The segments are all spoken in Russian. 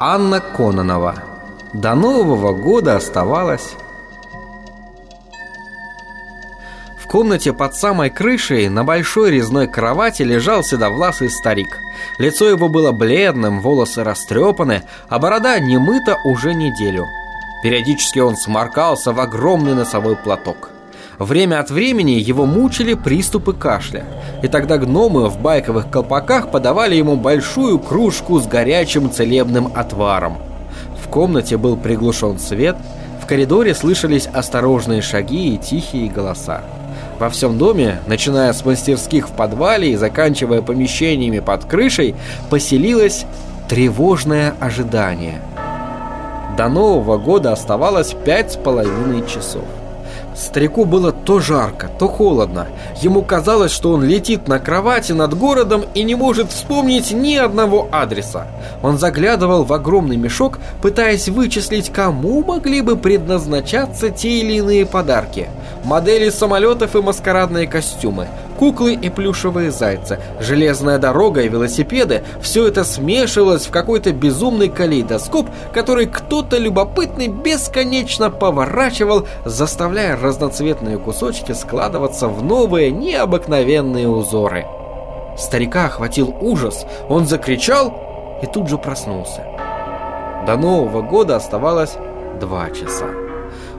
Анна Кононова. До Нового года оставалось В комнате под самой крышей на большой резной кровати лежал седовласый старик. Лицо его было бледным, волосы растрепаны, а борода не мыта уже неделю. Периодически он сморкался в огромный носовой платок Время от времени его мучили приступы кашля И тогда гномы в байковых колпаках подавали ему большую кружку с горячим целебным отваром В комнате был приглушен свет В коридоре слышались осторожные шаги и тихие голоса во всем доме, начиная с мастерских в подвале и заканчивая помещениями под крышей, поселилось тревожное ожидание. До Нового года оставалось пять с половиной часов. Старику было то жарко, то холодно. Ему казалось, что он летит на кровати над городом и не может вспомнить ни одного адреса. Он заглядывал в огромный мешок, пытаясь вычислить, кому могли бы предназначаться те или иные подарки. Модели самолетов и маскарадные костюмы, куклы и плюшевые зайцы, железная дорога и велосипеды – все это смешивалось в какой-то безумный калейдоскоп, который кто-то любопытный бесконечно поворачивал, заставляя разноцветные кусочки складываться в новые необыкновенные узоры. Старика охватил ужас, он закричал и тут же проснулся. До Нового года оставалось два часа.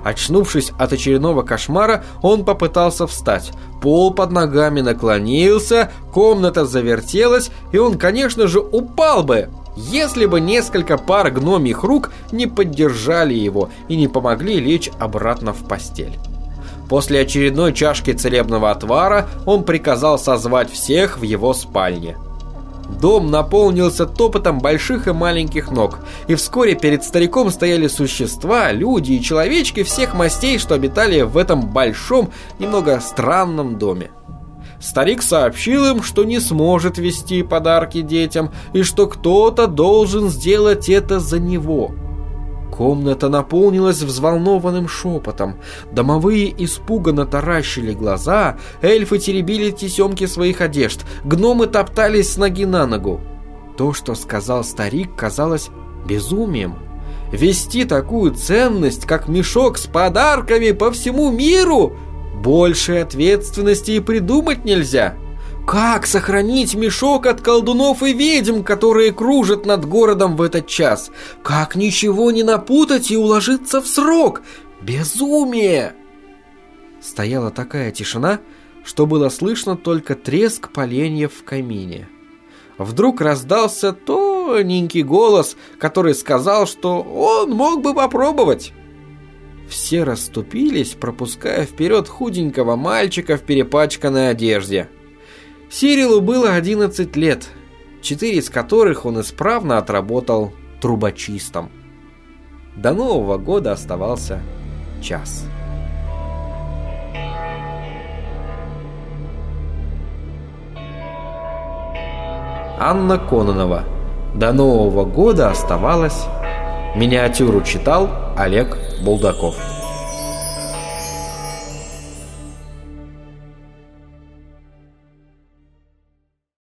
Очнувшись от очередного кошмара, он попытался встать. Пол под ногами наклонился, комната завертелась, и он, конечно же, упал бы, если бы несколько пар гномих рук не поддержали его и не помогли лечь обратно в постель. После очередной чашки целебного отвара он приказал созвать всех в его спальне – Дом наполнился топотом больших и маленьких ног, и вскоре перед стариком стояли существа, люди и человечки всех мастей, что обитали в этом большом, немного странном доме. Старик сообщил им, что не сможет вести подарки детям, и что кто-то должен сделать это за него – Комната наполнилась взволнованным шепотом. Домовые испуганно таращили глаза, эльфы теребили тесемки своих одежд, гномы топтались с ноги на ногу. То, что сказал старик, казалось безумием. Вести такую ценность, как мешок с подарками по всему миру, больше ответственности и придумать нельзя. Как сохранить мешок от колдунов и ведьм, которые кружат над городом в этот час? Как ничего не напутать и уложиться в срок? Безумие! Стояла такая тишина, что было слышно только треск поленьев в камине. Вдруг раздался тоненький голос, который сказал, что он мог бы попробовать. Все расступились, пропуская вперед худенького мальчика в перепачканной одежде – Сирилу было 11 лет, четыре из которых он исправно отработал трубочистом. До Нового года оставался час. Анна Кононова. До Нового года оставалось... Миниатюру читал Олег Булдаков.